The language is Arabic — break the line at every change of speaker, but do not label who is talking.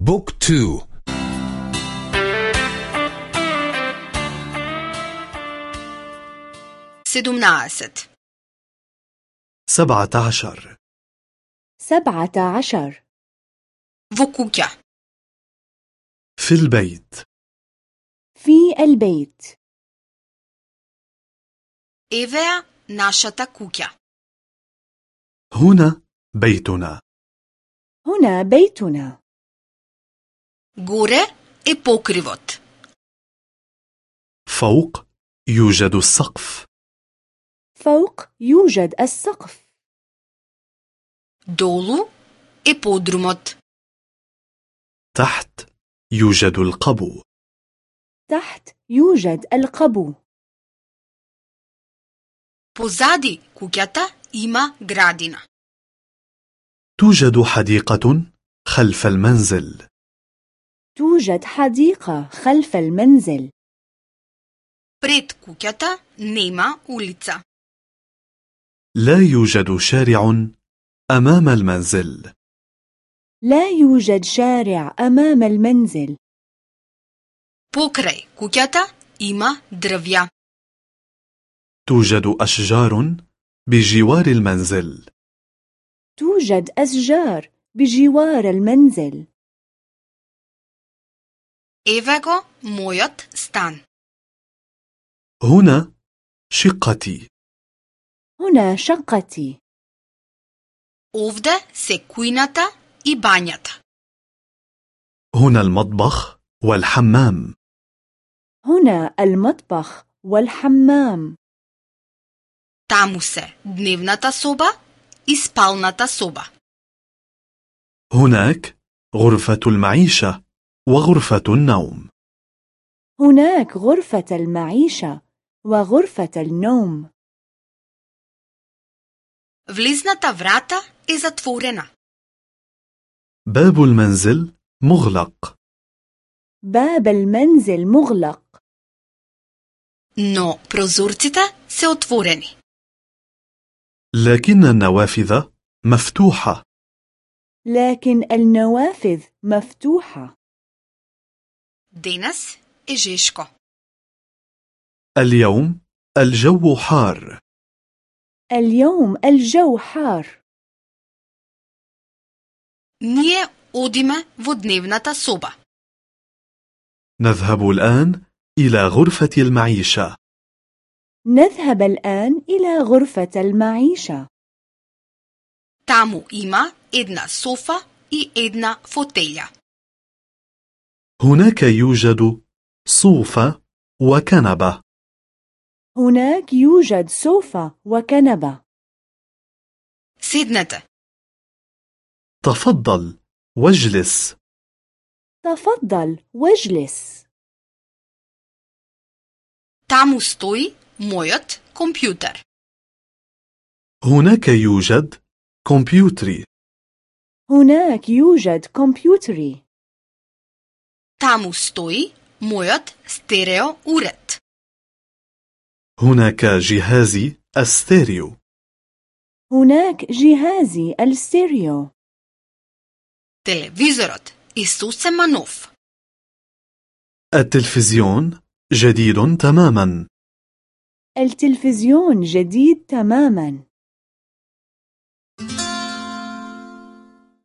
Book two.
Седумнаесет
سبعة عشر.
سبعة عشر.
Во куќата
في البيت.
في البيت.
Еве ја нашата куќа.
هنا بيتنا.
هنا بيتنا.
Горе е покривот.
فوق يوجد السقف
فوق يوجد السقف
Долу е подрумот.
تحت يوجد القبو
تحت يوجد القبو
Позади куќата има градина.
توجد حديقة خلف المنزل
توجد حديقة خلف المنزل
Пред куќата нема улица.
لا يوجد شارع أمام المنزل
لا يوجد شارع أمام المنزل
Покрај куќата има дрвја.
توجد أشجار بجوار المنزل
توجد أشجار بجوار المنزل
Еве го мојот стан.
هنا شقتي
هنا شقتي
Овде се кујната и бањата.
هنا المطبخ والحمام
هنا المطبخ والحمام
Таму се дневната соба и спалната соба.
هناك غرفة المعيشة وغرفة النوم
هناك غرفة المعيشة وغرفة النوم
Влизната врата е затворена.
باب المنزل مغلق
باب المنزل مغلق
Но прозорците се отворени.
لكن النوافذ مفتوحة
لكن النوافذ مفتوحة
Денес е жешко.
اليوم الجو حار
اليوم الجو حار
Ние одиме во дневната соба.
نذهب الآن إلى غرفة المعيشة
نذهب الآن إلى غرفة المعيشة
Таму има една софа и една фотелја.
هناك يوجد صوفة وكنبة
هناك يوجد سوفة وكنبة
Седнете.
تفضل واجلس
تفضل واجلس
Таму стои мојот компјутер.
هناك يوجد كمبيوتري
هناك يوجد كمبيوتري
Таму стои мојот стерео уред.
هناك جهازي الستيريو
هناك جهازي الستيريو
Телевизорот е сосема нов.
التلفزيون جديد تماما
التلفزيون جديد تماما